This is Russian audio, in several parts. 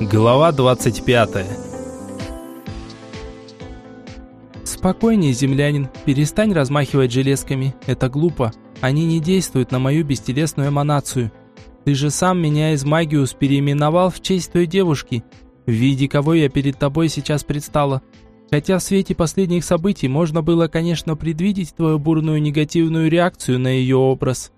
Глава 25 Спокойнее, землянин, перестань размахивать железками. Это глупо. Они не действуют на мою бестелесную эманацию. Ты же сам меня из Магиус переименовал в честь той девушки, в виде кого я перед тобой сейчас предстала. Хотя в свете последних событий можно было, конечно, предвидеть твою бурную негативную реакцию на ее образ.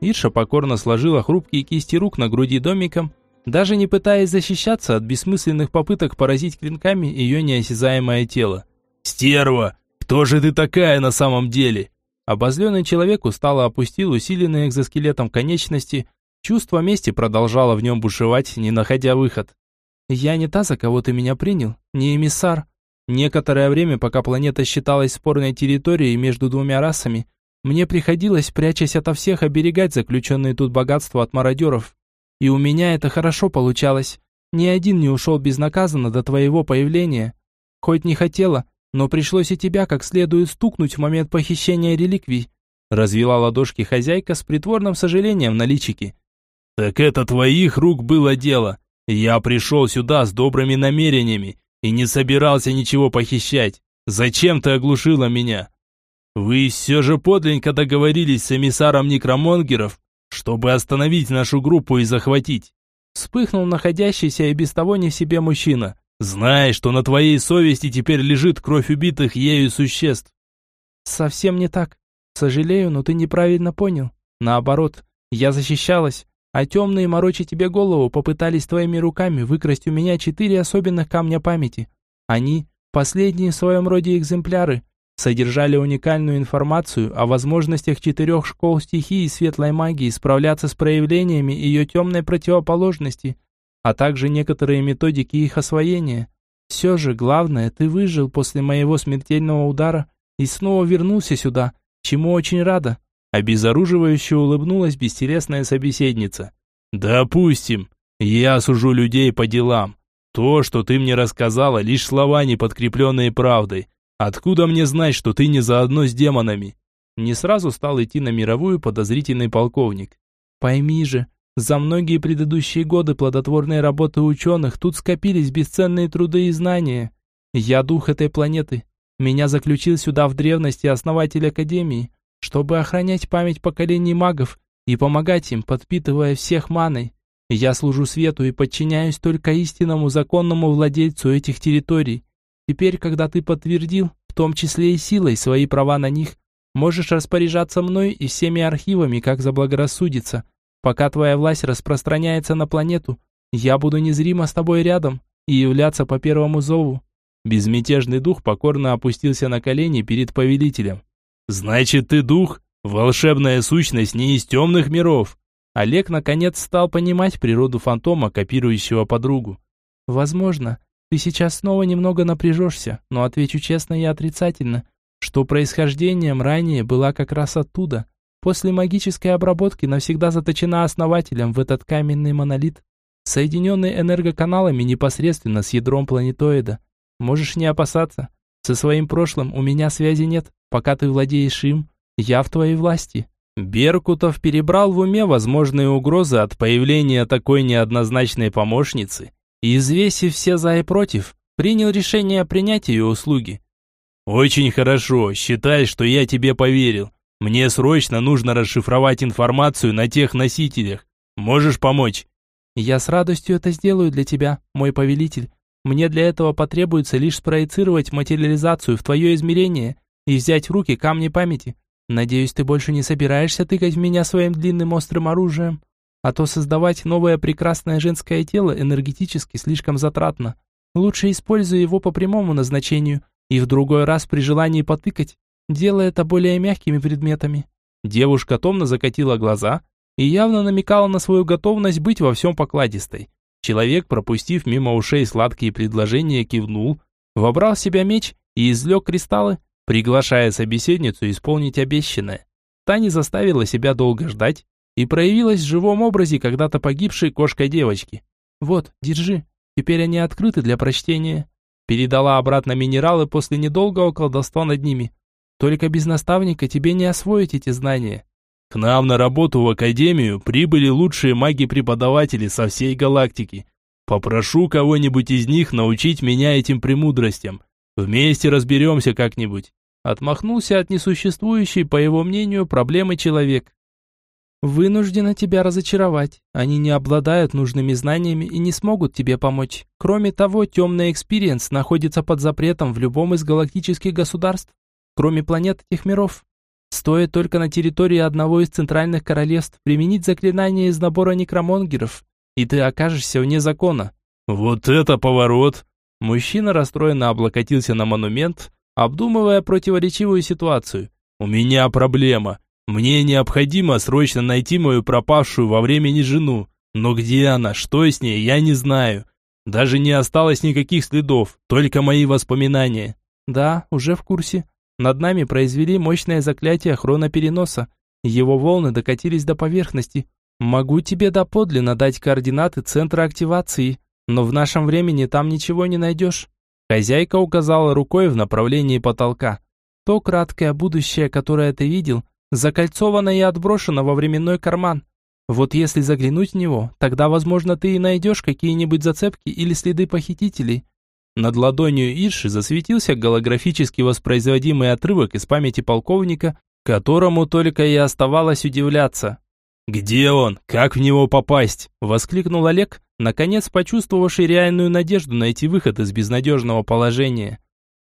Ирша покорно сложила хрупкие кисти рук на груди домиком, даже не пытаясь защищаться от бессмысленных попыток поразить клинками ее неосязаемое тело. «Стерва! Кто же ты такая на самом деле?» Обозленный человек устало опустил усиленные экзоскелетом конечности, чувство мести продолжало в нем бушевать, не находя выход. «Я не та, за кого ты меня принял, не эмиссар. Некоторое время, пока планета считалась спорной территорией между двумя расами, мне приходилось, прячась ото всех, оберегать заключенные тут богатства от мародеров. И у меня это хорошо получалось. Ни один не ушел безнаказанно до твоего появления. Хоть не хотела, но пришлось и тебя как следует стукнуть в момент похищения реликвий. Развела ладошки хозяйка с притворным сожалением на личике. «Так это твоих рук было дело. Я пришел сюда с добрыми намерениями и не собирался ничего похищать. Зачем ты оглушила меня? Вы все же подлинно договорились с эмиссаром некромонгеров чтобы остановить нашу группу и захватить. Вспыхнул находящийся и без того не в себе мужчина. Знай, что на твоей совести теперь лежит кровь убитых ею существ. Совсем не так. Сожалею, но ты неправильно понял. Наоборот, я защищалась, а темные морочи тебе голову попытались твоими руками выкрасть у меня четыре особенных камня памяти. Они – последние в своем роде экземпляры, содержали уникальную информацию о возможностях четырех школ стихии светлой магии справляться с проявлениями ее темной противоположности, а также некоторые методики их освоения. Все же главное, ты выжил после моего смертельного удара и снова вернулся сюда, чему очень рада. Обезоруживающе улыбнулась бестелесная собеседница. «Допустим, я сужу людей по делам. То, что ты мне рассказала, лишь слова, не подкрепленные правдой. Откуда мне знать, что ты не заодно с демонами? Не сразу стал идти на мировую подозрительный полковник. Пойми же, за многие предыдущие годы плодотворной работы ученых тут скопились бесценные труды и знания. Я дух этой планеты. Меня заключил сюда в древности основатель Академии, чтобы охранять память поколений магов и помогать им, подпитывая всех маной. Я служу свету и подчиняюсь только истинному законному владельцу этих территорий. Теперь, когда ты подтвердил, в том числе и силой, свои права на них, можешь распоряжаться мной и всеми архивами, как заблагорассудится. Пока твоя власть распространяется на планету, я буду незримо с тобой рядом и являться по первому зову». Безмятежный дух покорно опустился на колени перед повелителем. «Значит, ты дух? Волшебная сущность не из темных миров?» Олег наконец стал понимать природу фантома, копирующего подругу. «Возможно, ты сейчас снова немного напряжешься, но отвечу честно и отрицательно, что происхождением ранее была как раз оттуда. После магической обработки навсегда заточена основателем в этот каменный монолит, соединенный энергоканалами непосредственно с ядром планетоида. Можешь не опасаться. Со своим прошлым у меня связи нет. Пока ты владеешь им, я в твоей власти. Беркутов перебрал в уме возможные угрозы от появления такой неоднозначной помощницы и, взвесив все за и против, принял решение о принятии ее услуги. «Очень хорошо, считай, что я тебе поверил. Мне срочно нужно расшифровать информацию на тех носителях. Можешь помочь?» «Я с радостью это сделаю для тебя, мой повелитель. Мне для этого потребуется лишь спроецировать материализацию в твое измерение и взять в руки камни памяти. Надеюсь, ты больше не собираешься тыкать в меня своим длинным острым оружием?» А то создавать новое прекрасное женское тело энергетически слишком затратно. Лучше используй его по прямому назначению и в другой раз при желании потыкать, делая это более мягкими предметами. Девушка томно закатила глаза и явно намекала на свою готовность быть во всем покладистой. Человек, пропустив мимо ушей сладкие предложения, кивнул, вобрал в себя меч и извлек кристаллы, приглашая собеседницу исполнить обещанное. Та не заставила себя долго ждать и проявилась в живом образе когда-то погибшей кошкой девочки. Вот, держи, теперь они открыты для прочтения. Передала обратно минералы после недолгого колдовства над ними. Только без наставника тебе не освоить эти знания. К нам на работу в академию прибыли лучшие маги-преподаватели со всей галактики. Попрошу кого-нибудь из них научить меня этим премудростям. Вместе разберемся как-нибудь. Отмахнулся от несуществующей, по его мнению, проблемы человек. Вынуждена тебя разочаровать. Они не обладают нужными знаниями и не смогут тебе помочь. Кроме того, темный experience находится под запретом в любом из галактических государств, кроме планет этих миров. Стоит только на территории одного из центральных королевств применить заклинание из набора некромонгеров, и ты окажешься вне закона. Вот это поворот! Мужчина расстроенно облокотился на монумент, обдумывая противоречивую ситуацию. У меня проблема. Мне необходимо срочно найти мою пропавшую во времени жену. Но где она, что с ней, я не знаю. Даже не осталось никаких следов, только мои воспоминания. Да, уже в курсе. Над нами произвели мощное заклятие хронопереноса. Его волны докатились до поверхности. Могу тебе доподлинно дать координаты центра активации, но в нашем времени там ничего не найдешь. Хозяйка указала рукой в направлении потолка. То краткое будущее, которое ты видел, закольцовано и отброшено во временной карман. Вот если заглянуть в него, тогда, возможно, ты и найдешь какие-нибудь зацепки или следы похитителей. Над ладонью Ирши засветился голографически воспроизводимый отрывок из памяти полковника, которому только и оставалось удивляться. «Где он? Как в него попасть?» – воскликнул Олег, наконец почувствовавший реальную надежду найти выход из безнадежного положения.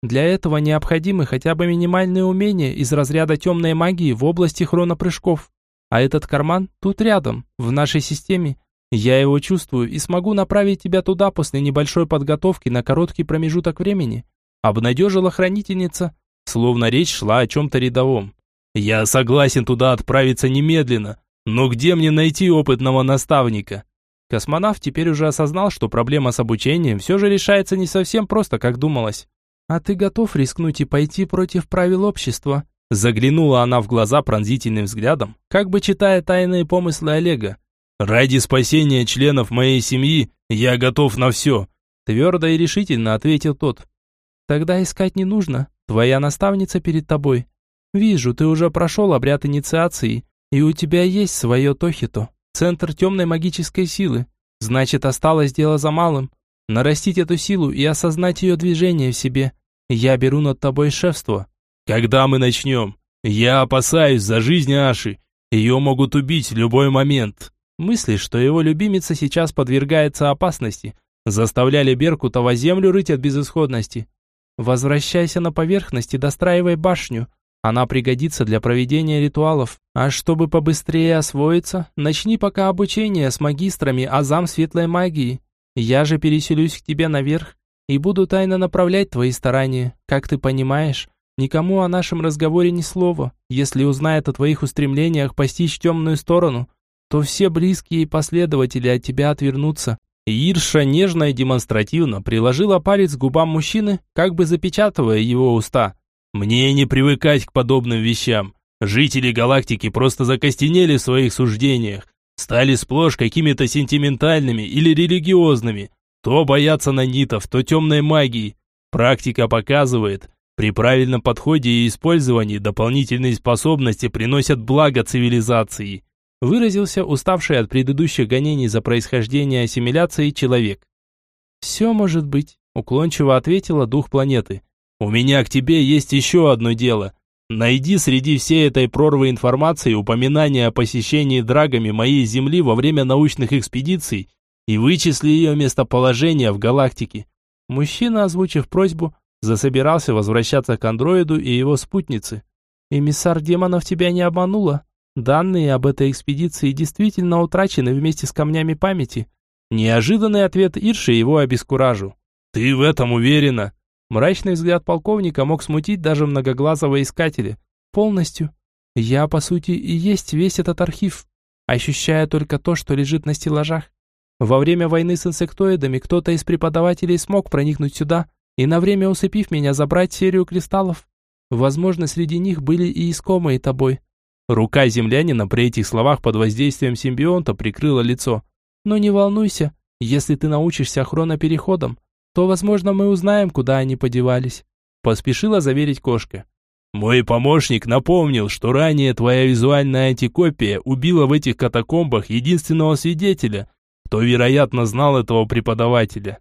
Для этого необходимы хотя бы минимальные умения из разряда темной магии в области хронопрыжков. А этот карман тут рядом, в нашей системе, я его чувствую и смогу направить тебя туда после небольшой подготовки на короткий промежуток времени. Обнадежила хранительница, словно речь шла о чем-то рядовом. Я согласен туда отправиться немедленно, но где мне найти опытного наставника? Космонавт теперь уже осознал, что проблема с обучением все же решается не совсем просто, как думалось. А ты готов рискнуть и пойти против правил общества? Заглянула она в глаза пронзительным взглядом, как бы читая тайные помыслы Олега. Ради спасения членов моей семьи я готов на все», твердо и решительно ответил тот. «Тогда искать не нужно. Твоя наставница перед тобой. Вижу, ты уже прошел обряд инициации, и у тебя есть свое Тохито, центр темной магической силы. Значит, осталось дело за малым. Нарастить эту силу и осознать ее движение в себе. Я беру над тобой шефство». «Когда мы начнем? Я опасаюсь за жизнь Аши. Ее могут убить в любой момент». Мысли, что его любимица сейчас подвергается опасности, заставляли Беркутова землю рыть от безысходности. Возвращайся на поверхность и достраивай башню. Она пригодится для проведения ритуалов. А чтобы побыстрее освоиться, начни пока обучение с магистрами азам светлой магии. Я же переселюсь к тебе наверх и буду тайно направлять твои старания. Как ты понимаешь, никому о нашем разговоре ни слова. Если узнает о твоих устремлениях постичь темную сторону – то все близкие последователи от тебя отвернутся. Ирша нежно и демонстративно приложила палец к губам мужчины, как бы запечатывая его уста. «Мне не привыкать к подобным вещам. Жители галактики просто закостенели в своих суждениях, стали сплошь какими-то сентиментальными или религиозными. То боятся нанитов, то темной магии. Практика показывает, при правильном подходе и использовании дополнительные способности приносят благо цивилизации выразился уставший от предыдущих гонений за происхождение ассимиляции человек. «Все может быть», – уклончиво ответила дух планеты. «У меня к тебе есть еще одно дело. Найди среди всей этой прорвы информации упоминание о посещении драгами моей Земли во время научных экспедиций и вычисли ее местоположение в галактике». Мужчина, озвучив просьбу, засобирался возвращаться к андроиду и его спутнице. «Эмиссар демонов тебя не обманула?» Данные об этой экспедиции действительно утрачены вместе с камнями памяти. Неожиданный ответ Ирши его обескуражил. «Ты в этом уверена?» Мрачный взгляд полковника мог смутить даже многоглазого искателя. «Полностью. Я, по сути, и есть весь этот архив, ощущая только то, что лежит на стеллажах. Во время войны с инсектоидами кто-то из преподавателей смог проникнуть сюда и на время усыпив меня забрать серию кристаллов. Возможно, среди них были и искомые тобой. Рука землянина при этих словах под воздействием симбионта прикрыла лицо. «Но не волнуйся, если ты научишься хронопереходам, то, возможно, мы узнаем, куда они подевались», поспешила заверить кошка. «Мой помощник напомнил, что ранее твоя визуальная антикопия убила в этих катакомбах единственного свидетеля, кто, вероятно, знал этого преподавателя.